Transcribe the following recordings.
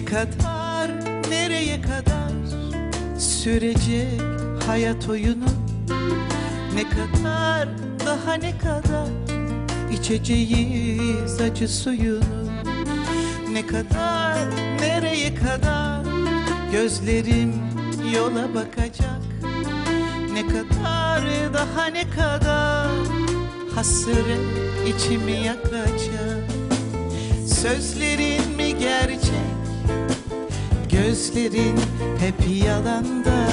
kadar, nereye kadar sürecek hayat oyunu? Ne kadar, daha ne kadar içeceğiz acı suyunu? Ne kadar, nereye kadar gözlerim yola bakacak? Ne kadar, daha ne kadar hasret içimi yakacak? Sözlerin mi gerçek? Gözlerin hep yalanda.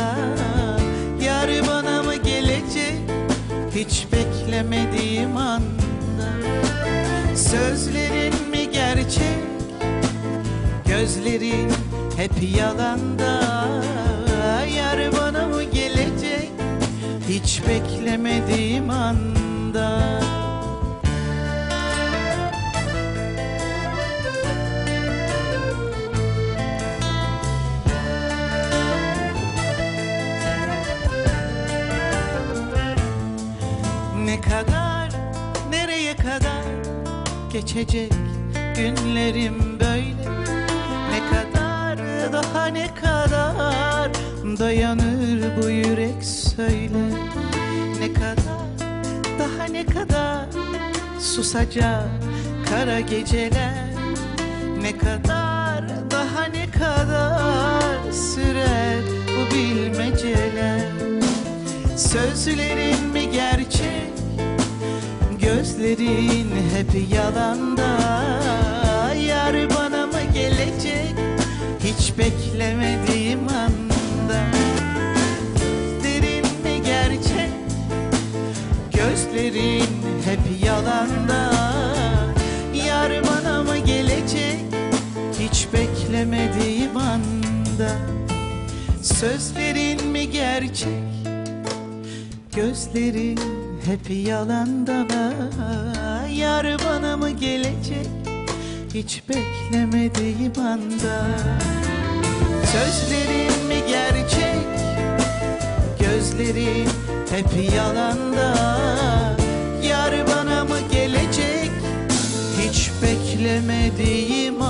Yar bana mı gelecek? Hiç beklemediğim anda. Sözlerin mi gerçek? Gözlerin hep yalanda. Yar bana mı gelecek? Hiç beklemediğim anda geçecek günlerim böyle. Ne kadar, daha ne kadar dayanır bu yürek söyle. Ne kadar, daha ne kadar susacak kara geceler. Ne kadar, daha ne kadar sürer bu bilmeceler. Sözlerin mi gerçek Gözlerin hep yalanda. Yar bana mı gelecek? Hiç beklemediğim anda. Derin mi gerçek? Gözlerin hep yalanda. Yar bana mı gelecek? Hiç beklemediğim anda. Sözlerin mi gerçek? Gözlerin hep yalanda Yar bana mı gelecek? Hiç beklemediğim anda. Sözlerin mi gerçek? Gözlerin hep yalanda. Yar bana mı gelecek? Hiç beklemediğim